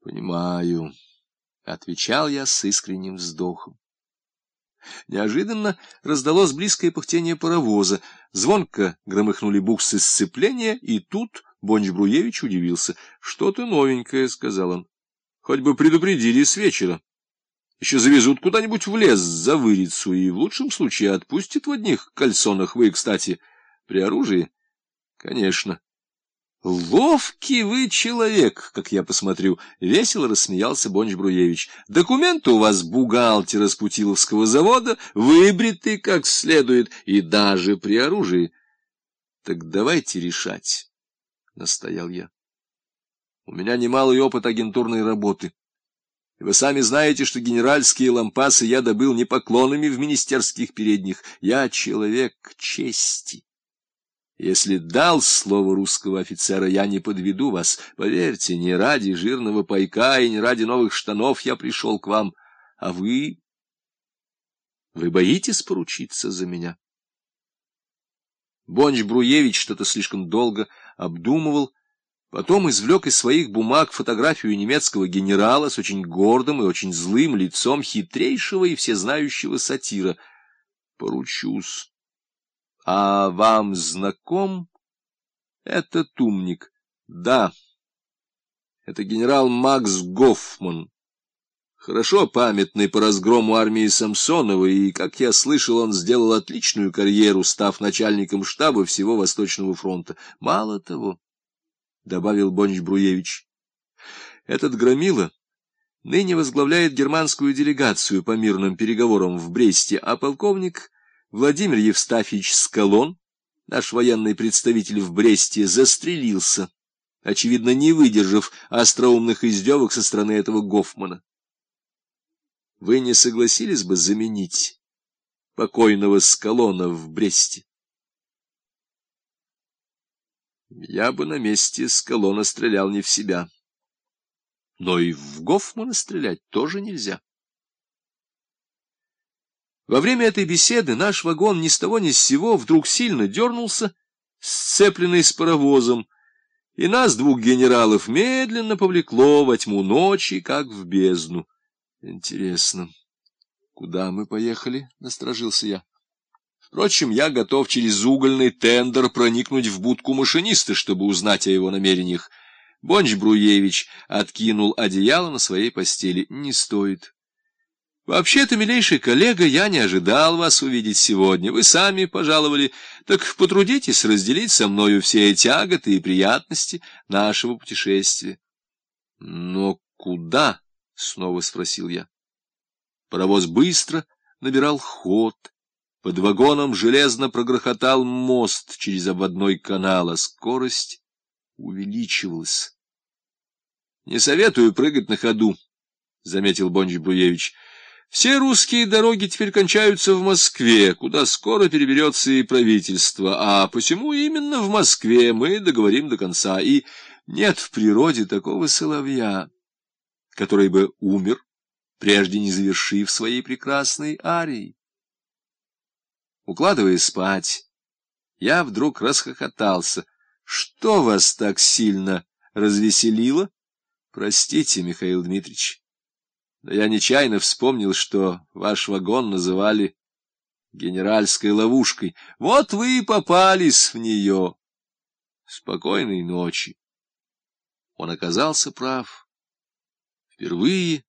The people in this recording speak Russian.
— Понимаю, — отвечал я с искренним вздохом. Неожиданно раздалось близкое пыхтение паровоза, звонко громыхнули буксы сцепления, и тут Бонч-Бруевич удивился. — Что-то новенькое, — сказал он. — Хоть бы предупредили с вечера. Еще завезут куда-нибудь в лес за Вырицу и в лучшем случае отпустят в одних кальсонах. Вы, кстати, при оружии? — Конечно. Ловкий вы человек, как я посмотрю, — весело рассмеялся Бонч Бруевич. Документы у вас бухгалтера с Путиловского завода, выбриты как следует, и даже при оружии. Так давайте решать, — настоял я. У меня немалый опыт агентурной работы. Вы сами знаете, что генеральские лампасы я добыл не поклонами в министерских передних. Я человек чести. Если дал слово русского офицера, я не подведу вас. Поверьте, не ради жирного пайка и не ради новых штанов я пришел к вам. А вы... Вы боитесь поручиться за меня? Бонч Бруевич что-то слишком долго обдумывал, потом извлек из своих бумаг фотографию немецкого генерала с очень гордым и очень злым лицом хитрейшего и всезнающего сатира. Поручусь. А вам знаком этот умник? Да. Это генерал Макс Гофман. Хорошо памятный по разгрому армии Самсонова, и, как я слышал, он сделал отличную карьеру, став начальником штаба всего Восточного фронта. Мало того, — добавил Бонч Бруевич, — этот громила ныне возглавляет германскую делегацию по мирным переговорам в Бресте, а полковник Владимир Евстафьевич Скалон, наш военный представитель в Бресте, застрелился, очевидно, не выдержав остроумных издевок со стороны этого Гофмана. Вы не согласились бы заменить покойного Скалона в Бресте? Я бы на месте Скалона стрелял не в себя. Но и в Гофмана стрелять тоже нельзя. Во время этой беседы наш вагон ни с того ни с сего вдруг сильно дернулся, сцепленный с паровозом, и нас, двух генералов, медленно повлекло во тьму ночи, как в бездну. Интересно, куда мы поехали? — насторожился я. Впрочем, я готов через угольный тендер проникнуть в будку машиниста, чтобы узнать о его намерениях. Бонч Бруевич откинул одеяло на своей постели. Не стоит. Вообще-то, милейший коллега, я не ожидал вас увидеть сегодня. Вы сами пожаловали. Так потрудитесь разделить со мною все тяготы и приятности нашего путешествия. — Но куда? — снова спросил я. Паровоз быстро набирал ход. Под вагоном железно прогрохотал мост через обводной канал, а скорость увеличивалась. — Не советую прыгать на ходу, — заметил Бонч Бруевич. Все русские дороги теперь кончаются в Москве, куда скоро переберется и правительство, а посему именно в Москве мы договорим до конца, и нет в природе такого соловья, который бы умер, прежде не завершив своей прекрасной арии. Укладываясь спать, я вдруг расхохотался. Что вас так сильно развеселило? Простите, Михаил Дмитриевич. Но я нечаянно вспомнил, что ваш вагон называли генеральской ловушкой. Вот вы и попались в нее. Спокойной ночи. Он оказался прав. Впервые